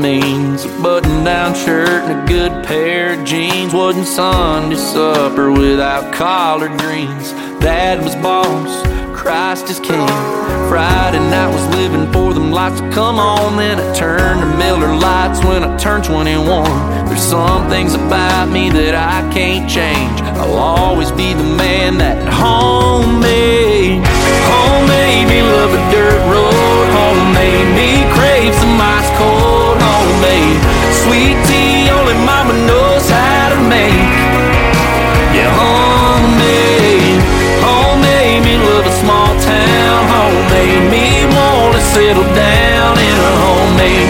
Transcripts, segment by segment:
means. A button down shirt and a good pair of jeans. Wasn't Sunday supper without collard greens. Dad was boss, Christ is king. Friday night was living for them lights to come on. Then I turned to Miller Lites when I turned 21. There's some things about me that I can't change. I'll always be the man that home made.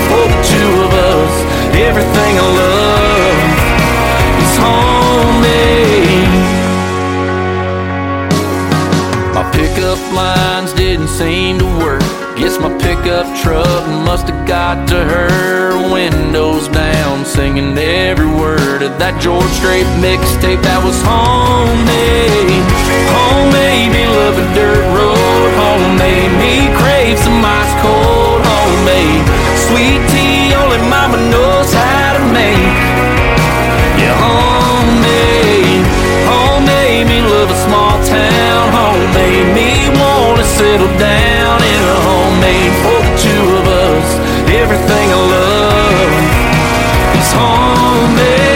For the two of us. Everything I love is homemade. My pickup lines didn't seem to work. Guess my pickup truck must have got to her. Windows down, singing every word of that George Strait mixtape that was. Homemade settle down in a homemade for the two of us. Everything I love is homemade.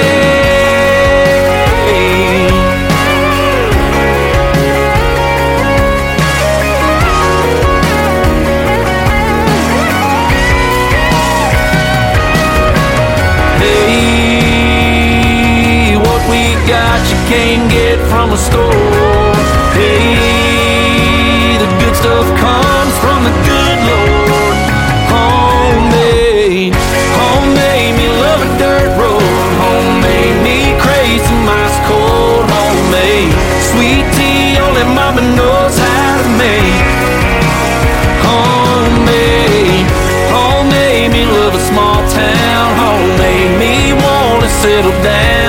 Hey, what we got you can't get from a store. Hey, stuff comes from the good Lord. Homemade, homemade me love a dirt road. Homemade me crazy, ice cold. Homemade, sweet tea only mama knows how to make. Homemade, homemade me love a small town. Homemade me wanna settle down